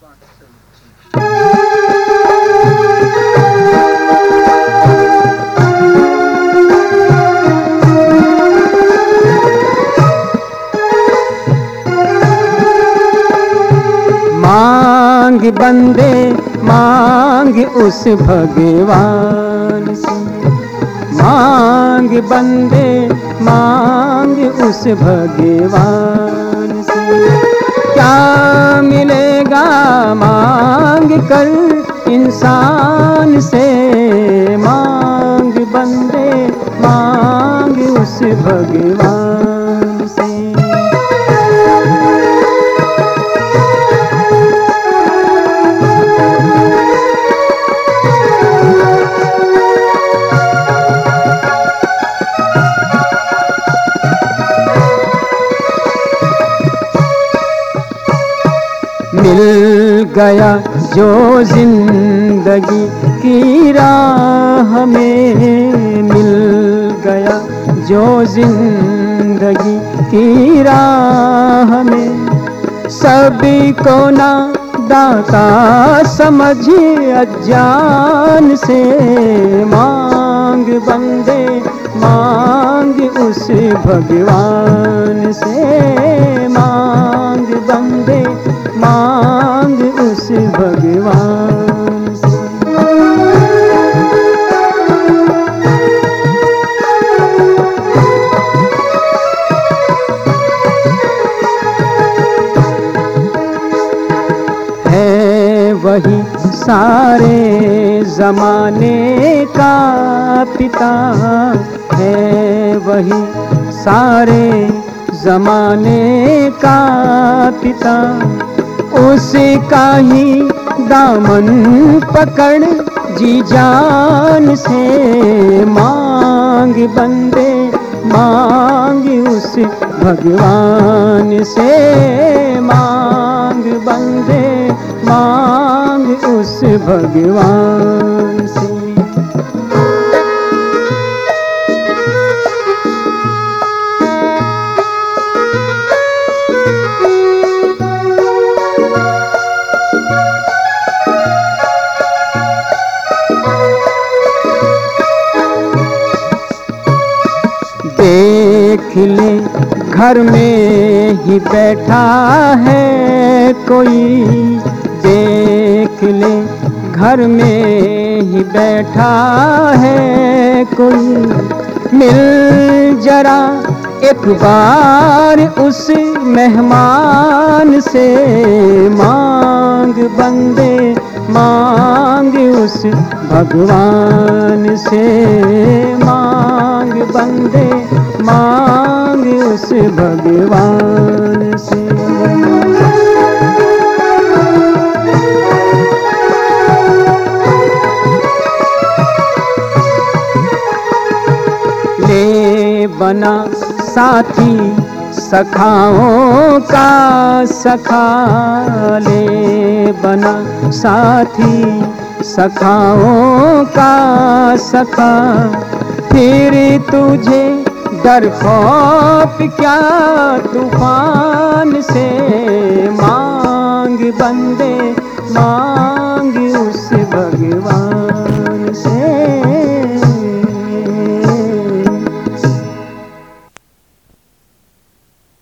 मांग बंदे मांग उस भगवान से। मांग बंदे मांग उस भगवान कर इंसान मिल गया जो ज़िंदगी की राह में मिल गया, जो ज़िंदगी की राह में। सभी को ना दाता समझ अज्ञान से मांग बंदे, मांग उस भगवान से मांग। वही सारे जमाने का पिता है। वही सारे जमाने का पिता। उसका ही दामन पकड़ जी जान से। मांग बंदे, मांग उस भगवान से। मांग उस भगवान से। देख ले घर में ही बैठा है कोई। देख ले घर में ही बैठा है कोई। मिल जरा एक बार उस मेहमान से मांग, बंदे मांग, उस भगवान से मांग, बंदे मांग, उस भगवान बना साथी सखाओं का सखा ले बना साथी सखाओं का सखा। फिर तुझे डर खौफ क्या तूफ़ान से मांग बंदे